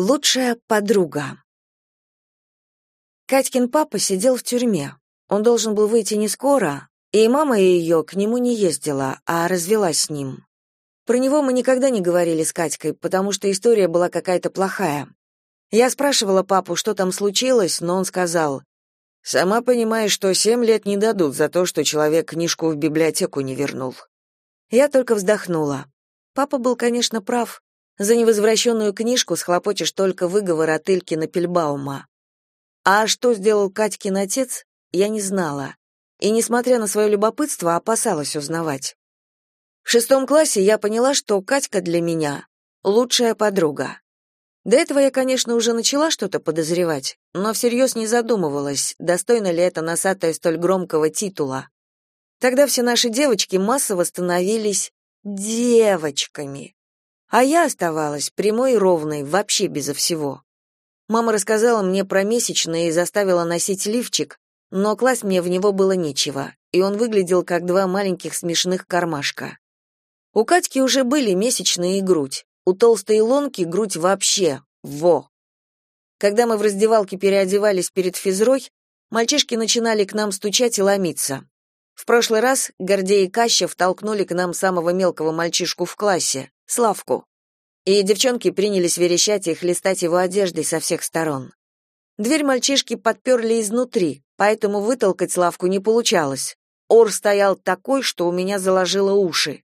Лучшая подруга. Катькин папа сидел в тюрьме. Он должен был выйти не скоро, и мама ее к нему не ездила, а развелась с ним. Про него мы никогда не говорили с Катькой, потому что история была какая-то плохая. Я спрашивала папу, что там случилось, но он сказал: "Сама понимаешь, что семь лет не дадут за то, что человек книжку в библиотеку не вернул". Я только вздохнула. Папа был, конечно, прав. За невозвращенную книжку схлопочешь только выговор от Илькина Пельбаума. А что сделал Катькин отец, я не знала. И, несмотря на свое любопытство, опасалась узнавать. В шестом классе я поняла, что Катька для меня — лучшая подруга. До этого я, конечно, уже начала что-то подозревать, но всерьез не задумывалась, достойна ли это носатая столь громкого титула. Тогда все наши девочки массово становились девочками. А я оставалась прямой и ровной, вообще безо всего. Мама рассказала мне про месячные и заставила носить лифчик, но класть мне в него было нечего, и он выглядел как два маленьких смешных кармашка. У Катьки уже были месячные и грудь, у толстой Илонки грудь вообще, во. Когда мы в раздевалке переодевались перед физрой, мальчишки начинали к нам стучать и ломиться. В прошлый раз Гордей и Каща втолкнули к нам самого мелкого мальчишку в классе, Славку. И девчонки принялись верещать и хлестать его одеждой со всех сторон. Дверь мальчишки подперли изнутри, поэтому вытолкать Славку не получалось. Ор стоял такой, что у меня заложило уши.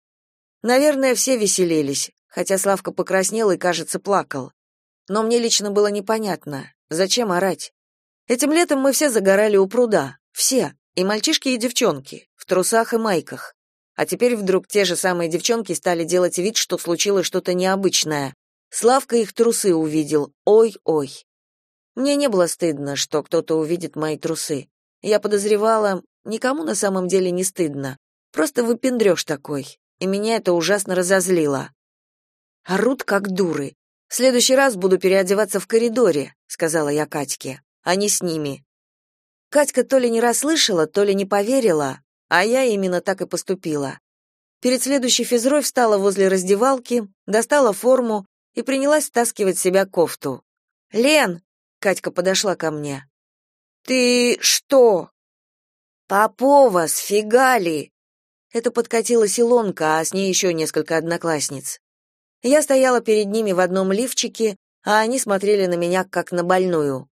Наверное, все веселились, хотя Славка покраснел и, кажется, плакал. Но мне лично было непонятно, зачем орать. Этим летом мы все загорали у пруда, все, и мальчишки, и девчонки, в трусах и майках. А теперь вдруг те же самые девчонки стали делать вид, что случилось что-то необычное. Славка их трусы увидел. Ой-ой. Мне не было стыдно, что кто-то увидит мои трусы. Я подозревала, никому на самом деле не стыдно. Просто выпендрёж такой. И меня это ужасно разозлило. Орут как дуры. В следующий раз буду переодеваться в коридоре, сказала я Катьке, а не с ними. Катька то ли не расслышала, то ли не поверила, а я именно так и поступила. Перед следующей физрой встала возле раздевалки, достала форму и принялась стаскивать себя кофту. «Лен!» — Катька подошла ко мне. «Ты что?» «Попова, сфигали!» Это подкатила Силонка, а с ней еще несколько одноклассниц. Я стояла перед ними в одном лифчике, а они смотрели на меня как на больную.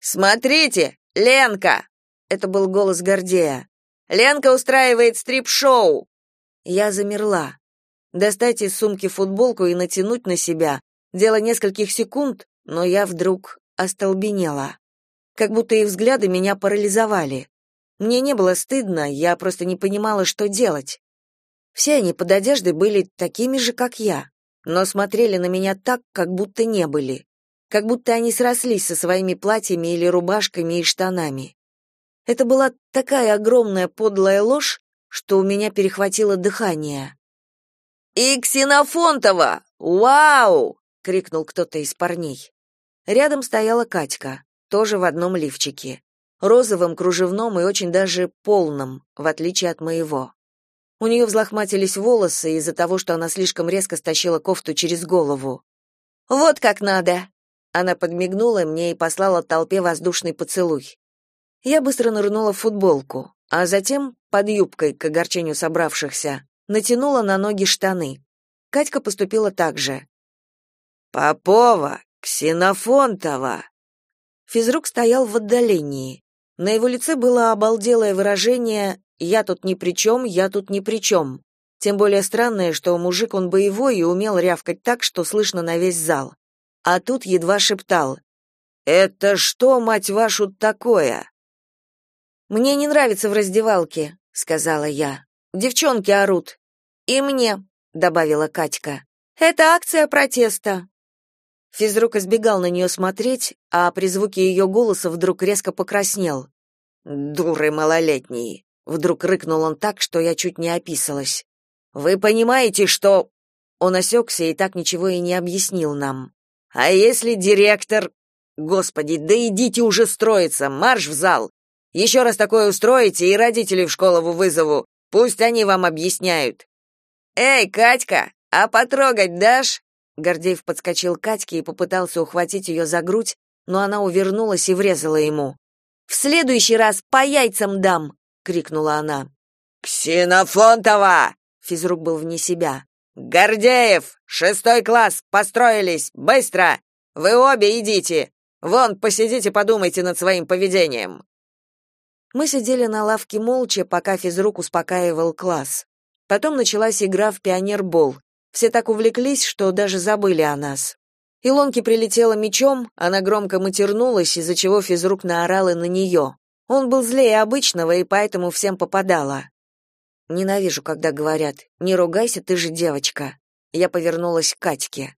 «Смотрите, Ленка!» — это был голос Гордея. Ленка устраивает стрип-шоу. Я замерла. Достать из сумки футболку и натянуть на себя дело нескольких секунд, но я вдруг остолбенела. Как будто их взгляды меня парализовали. Мне не было стыдно, я просто не понимала, что делать. Все они под одеждой были такими же, как я, но смотрели на меня так, как будто не были. Как будто они срослись со своими платьями или рубашками и штанами. Это была такая огромная подлая ложь, что у меня перехватило дыхание. «И Ксенофонтова! Вау!» — крикнул кто-то из парней. Рядом стояла Катька, тоже в одном лифчике, розовом, кружевном и очень даже полном, в отличие от моего. У нее взлохматились волосы из-за того, что она слишком резко стащила кофту через голову. «Вот как надо!» Она подмигнула мне и послала толпе воздушный поцелуй. Я быстро нырнула в футболку, а затем, под юбкой, к огорчению собравшихся, натянула на ноги штаны. Катька поступила так же. «Попова! Ксенофонтова!» Физрук стоял в отдалении. На его лице было обалделое выражение «я тут ни при чем, я тут ни при чем». Тем более странное, что мужик он боевой и умел рявкать так, что слышно на весь зал. А тут едва шептал «Это что, мать вашу, такое?» Мне не нравится в раздевалке, сказала я. Девчонки орут. И мне, добавила Катька. Это акция протеста. Физрук избегал на нее смотреть, а при звуке ее голоса вдруг резко покраснел. «Дуры малолетние!» Вдруг рыкнул он так, что я чуть не описалась. «Вы понимаете, что...» Он осекся и так ничего и не объяснил нам. «А если директор...» «Господи, да идите уже строиться, марш в зал! Еще раз такое устроите, и родителей в школу вызову. Пусть они вам объясняют. Эй, Катька, а потрогать дашь? Гордеев подскочил к Катьке и попытался ухватить ее за грудь, но она увернулась и врезала ему. «В следующий раз по яйцам дам!» — крикнула она. «Ксенофонтова!» — физрук был вне себя. «Гордеев! Шестой класс! Построились! Быстро! Вы обе идите! Вон, посидите, подумайте над своим поведением!» Мы сидели на лавке молча, пока физрук успокаивал класс. Потом началась игра в пионербол. Все так увлеклись, что даже забыли о нас. Илонке прилетела мечом, она громко матернулась, из-за чего физрук наорал и на нее. Он был злее обычного, и поэтому всем попадало. Ненавижу, когда говорят «не ругайся, ты же девочка». Я повернулась к Катьке.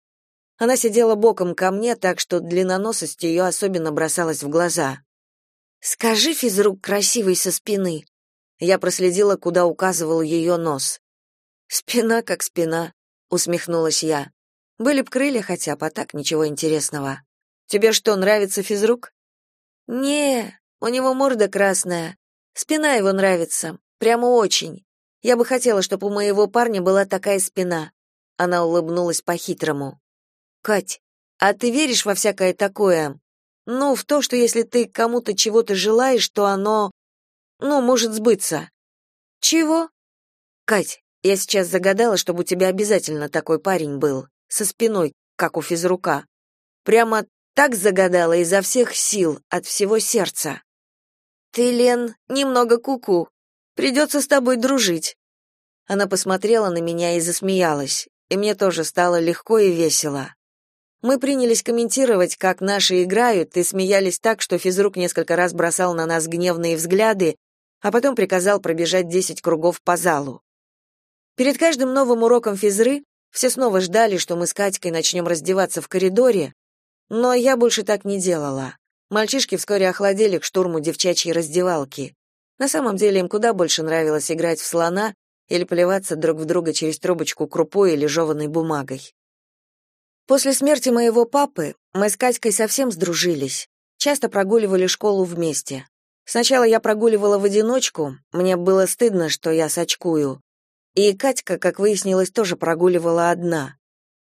Она сидела боком ко мне, так что длинноносость ее особенно бросалась в глаза. «Скажи, физрук красивый со спины». Я проследила, куда указывал ее нос. «Спина как спина», — усмехнулась я. «Были б крылья хотя бы, а так ничего интересного. Тебе что, нравится физрук?» «Не, у него морда красная. Спина его нравится, прямо очень. Я бы хотела, чтобы у моего парня была такая спина». Она улыбнулась по-хитрому. «Кать, а ты веришь во всякое такое? Ну, в то, что если ты кому-то чего-то желаешь, то оно, ну, может сбыться. Чего? Кать, я сейчас загадала, чтобы у тебя обязательно такой парень был, со спиной, как у физрука. Прямо так загадала изо всех сил, от всего сердца. Ты, Лен, немного куку. -ку. Придется с тобой дружить. Она посмотрела на меня и засмеялась, и мне тоже стало легко и весело. Мы принялись комментировать, как наши играют, и смеялись так, что физрук несколько раз бросал на нас гневные взгляды, а потом приказал пробежать десять кругов по залу. Перед каждым новым уроком физры все снова ждали, что мы с Катькой начнем раздеваться в коридоре, но я больше так не делала. Мальчишки вскоре охладели к штурму девчачьей раздевалки. На самом деле им куда больше нравилось играть в слона или плеваться друг в друга через трубочку крупой или жеванной бумагой. После смерти моего папы мы с Катькой совсем сдружились, часто прогуливали школу вместе. Сначала я прогуливала в одиночку, мне было стыдно, что я сочкую. И Катька, как выяснилось, тоже прогуливала одна.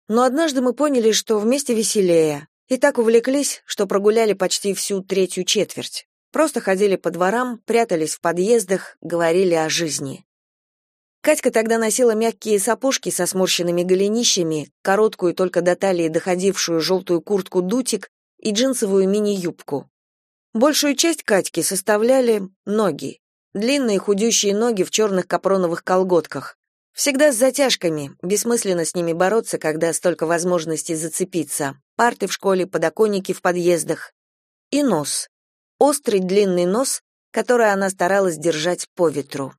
Но однажды мы поняли, что вместе веселее, и так увлеклись, что прогуляли почти всю третью четверть. Просто ходили по дворам, прятались в подъездах, говорили о жизни. Катька тогда носила мягкие сапожки со сморщенными голенищами, короткую только до талии доходившую желтую куртку-дутик и джинсовую мини-юбку. Большую часть Катьки составляли ноги. Длинные худющие ноги в черных капроновых колготках. Всегда с затяжками, бессмысленно с ними бороться, когда столько возможностей зацепиться. Парты в школе, подоконники в подъездах. И нос. Острый длинный нос, который она старалась держать по ветру.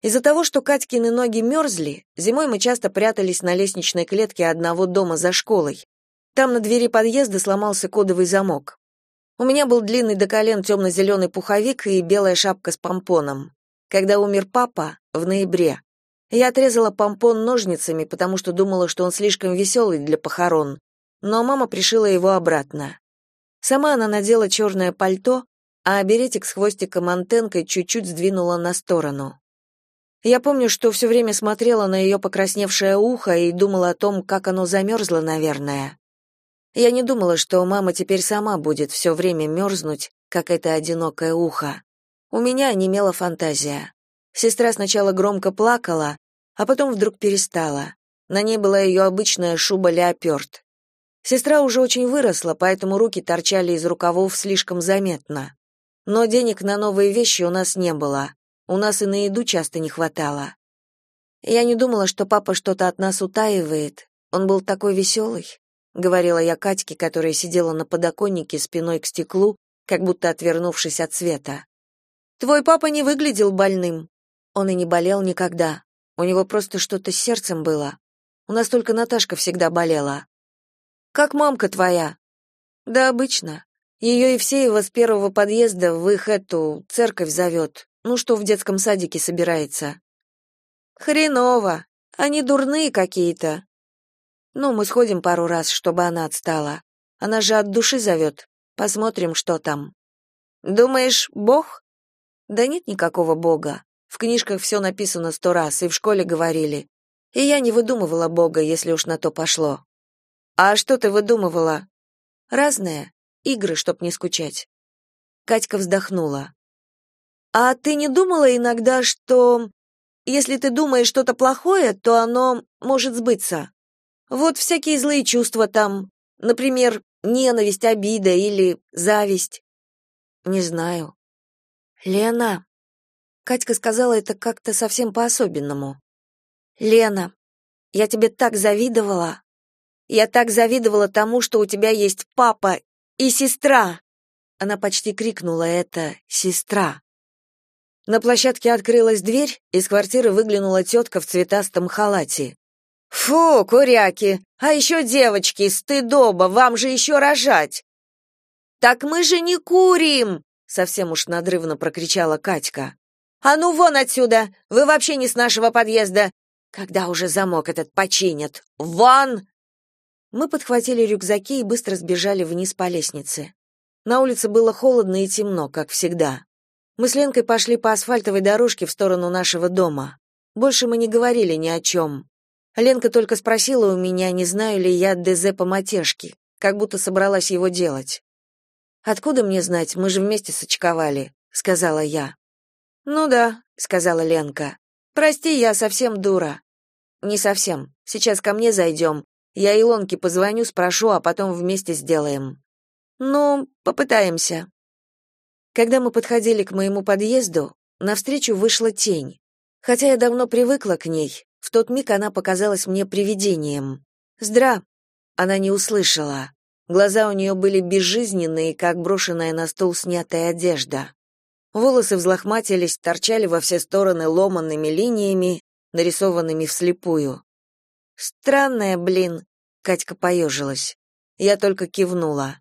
Из-за того, что Катькины ноги мерзли, зимой мы часто прятались на лестничной клетке одного дома за школой. Там на двери подъезда сломался кодовый замок. У меня был длинный до колен темно-зеленый пуховик и белая шапка с помпоном. Когда умер папа, в ноябре, я отрезала помпон ножницами, потому что думала, что он слишком веселый для похорон, но мама пришила его обратно. Сама она надела черное пальто, а беретик с хвостиком антенкой чуть-чуть сдвинула на сторону. Я помню, что все время смотрела на ее покрасневшее ухо и думала о том, как оно замерзло, наверное. Я не думала, что мама теперь сама будет все время мерзнуть, как это одинокое ухо. У меня немела фантазия. Сестра сначала громко плакала, а потом вдруг перестала. На ней была ее обычная шуба леопард. Сестра уже очень выросла, поэтому руки торчали из рукавов слишком заметно. Но денег на новые вещи у нас не было. У нас и на еду часто не хватало. Я не думала, что папа что-то от нас утаивает. Он был такой веселый», — говорила я Катьке, которая сидела на подоконнике спиной к стеклу, как будто отвернувшись от света. Твой папа не выглядел больным. Он и не болел никогда. У него просто что-то с сердцем было. У нас только Наташка всегда болела. Как мамка твоя? Да обычно. Ее Евсеева с первого подъезда в их эту церковь зовет. Ну что в детском садике собирается? Хреново. Они дурные какие-то. Ну, мы сходим пару раз, чтобы она отстала. Она же от души зовет. Посмотрим, что там. Думаешь, Бог? Да нет никакого Бога. В книжках все написано сто раз, и в школе говорили. И я не выдумывала Бога, если уж на то пошло. А что ты выдумывала? Разное. Игры, чтоб не скучать. Катька вздохнула. А ты не думала иногда, что если ты думаешь что-то плохое, то оно может сбыться? Вот всякие злые чувства там, например, ненависть, обида или зависть. Не знаю. Лена. Катька сказала это как-то совсем по-особенному. Лена, я тебе так завидовала. Я так завидовала тому, что у тебя есть папа и сестра. Она почти крикнула это «сестра». На площадке открылась дверь, из квартиры выглянула тетка в цветастом халате. «Фу, куряки! А еще девочки, стыдоба, вам же еще рожать!» «Так мы же не курим!» — совсем уж надрывно прокричала Катька. «А ну вон отсюда! Вы вообще не с нашего подъезда! Когда уже замок этот починят? Вон!» Мы подхватили рюкзаки и быстро сбежали вниз по лестнице. На улице было холодно и темно, как всегда. Мы с Ленкой пошли по асфальтовой дорожке в сторону нашего дома. Больше мы не говорили ни о чем. Ленка только спросила у меня, не знаю ли я ДЗ по матешке, как будто собралась его делать. «Откуда мне знать, мы же вместе сочковали», — сказала я. «Ну да», — сказала Ленка. «Прости, я совсем дура». «Не совсем. Сейчас ко мне зайдем. Я Илонке позвоню, спрошу, а потом вместе сделаем. Ну, попытаемся. Когда мы подходили к моему подъезду, навстречу вышла тень. Хотя я давно привыкла к ней, в тот миг она показалась мне привидением. «Здра!» Она не услышала. Глаза у нее были безжизненные, как брошенная на стол снятая одежда. Волосы взлохматились, торчали во все стороны ломанными линиями, нарисованными вслепую. Странная, блин, Катька поежилась. Я только кивнула.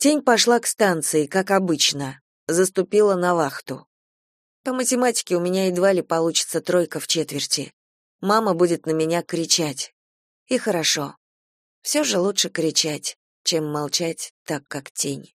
Тень пошла к станции, как обычно, заступила на вахту. По математике у меня едва ли получится тройка в четверти. Мама будет на меня кричать. И хорошо. Все же лучше кричать, чем молчать так, как тень.